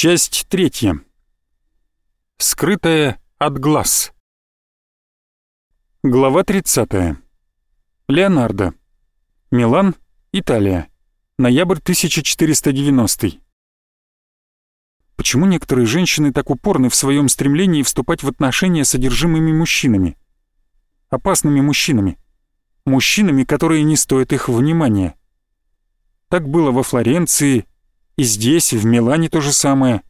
Часть третья. Скрытая от глаз. Глава 30. Леонардо. Милан, Италия. Ноябрь 1490. Почему некоторые женщины так упорны в своем стремлении вступать в отношения с одержимыми мужчинами? Опасными мужчинами. Мужчинами, которые не стоят их внимания. Так было во Флоренции, и здесь, в Милане то же самое.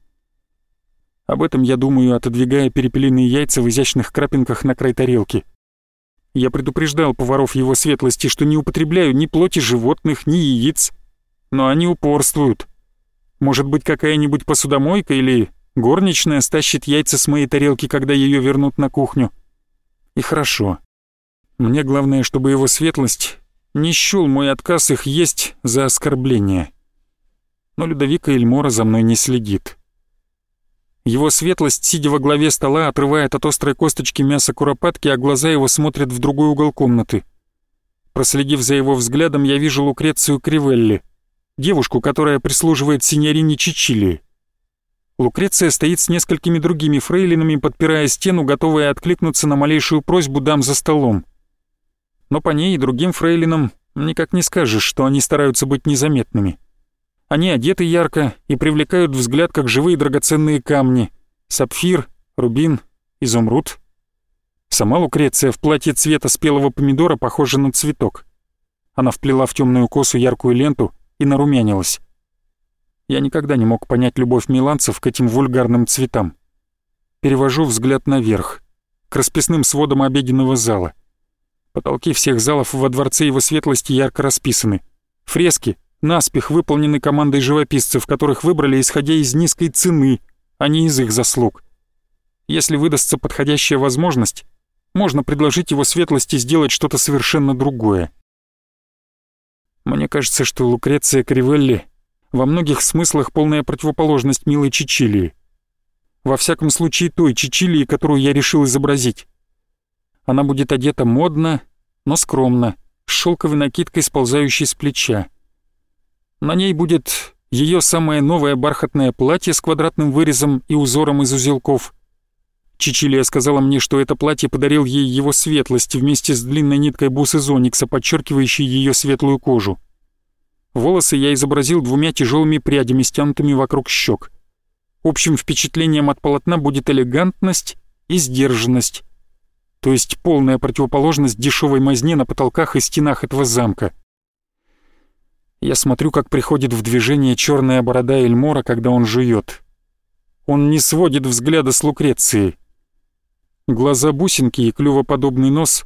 Об этом я думаю, отодвигая перепелиные яйца в изящных крапинках на край тарелки. Я предупреждал поваров его светлости, что не употребляю ни плоти животных, ни яиц. Но они упорствуют. Может быть, какая-нибудь посудомойка или горничная стащит яйца с моей тарелки, когда ее вернут на кухню. И хорошо. Мне главное, чтобы его светлость не счёл мой отказ их есть за оскорбление но Людовика Эльмора за мной не следит. Его светлость, сидя во главе стола, отрывает от острой косточки мясо куропатки, а глаза его смотрят в другой угол комнаты. Проследив за его взглядом, я вижу Лукрецию Кривелли, девушку, которая прислуживает синьорине Чичилии. Лукреция стоит с несколькими другими фрейлинами, подпирая стену, готовая откликнуться на малейшую просьбу дам за столом. Но по ней и другим фрейлинам никак не скажешь, что они стараются быть незаметными. Они одеты ярко и привлекают взгляд, как живые драгоценные камни. Сапфир, рубин, изумруд. Сама Лукреция в платье цвета спелого помидора похожа на цветок. Она вплела в темную косу яркую ленту и нарумянилась. Я никогда не мог понять любовь миланцев к этим вульгарным цветам. Перевожу взгляд наверх, к расписным сводам обеденного зала. Потолки всех залов во дворце его светлости ярко расписаны. Фрески — наспех выполнены командой живописцев, которых выбрали исходя из низкой цены, а не из их заслуг. Если выдастся подходящая возможность, можно предложить его светлости сделать что-то совершенно другое. Мне кажется, что Лукреция Кривелли во многих смыслах полная противоположность милой Чичилии. Во всяком случае той Чичилии, которую я решил изобразить. Она будет одета модно, но скромно, с шелковой накидкой, сползающей с плеча. На ней будет ее самое новое бархатное платье с квадратным вырезом и узором из узелков. Чичилия сказала мне, что это платье подарил ей его светлость вместе с длинной ниткой бусы зоникса, подчеркивающей ее светлую кожу. Волосы я изобразил двумя тяжелыми прядями, стянутыми вокруг щек. Общим впечатлением от полотна будет элегантность и сдержанность, то есть полная противоположность дешевой мазне на потолках и стенах этого замка. Я смотрю, как приходит в движение черная борода Эльмора, когда он жует. Он не сводит взгляда с Лукреции. Глаза бусинки и клювоподобный нос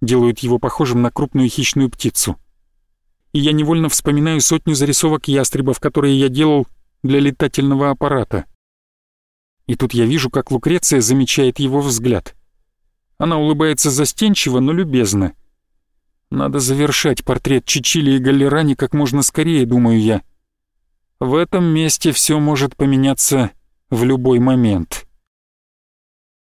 делают его похожим на крупную хищную птицу. И я невольно вспоминаю сотню зарисовок ястребов, которые я делал для летательного аппарата. И тут я вижу, как Лукреция замечает его взгляд. Она улыбается застенчиво, но любезно — надо завершать портрет Чичили и Галлерани как можно скорее, думаю я. В этом месте все может поменяться в любой момент.